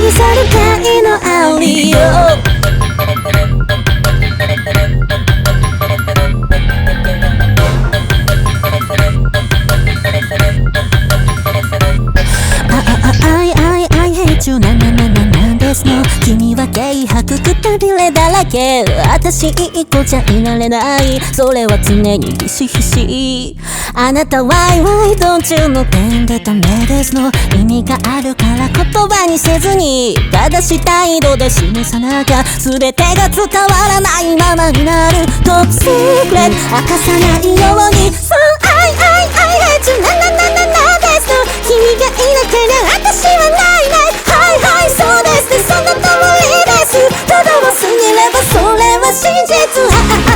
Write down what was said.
ぎ去る会のありよ。君は軽薄くたびれだらけ私一個じゃいられないそれは常にひしひしあなたワイワイ道中の点でダメですの意味があるから言葉にせずに正しい態度で示さなきゃ全てが伝わらないままになるトップシークレット明かさないように So I I I hate you なななななですの君がいなけりゃ私はないないはいはいそうですねその通りですただを過ぎればそれは真実ああ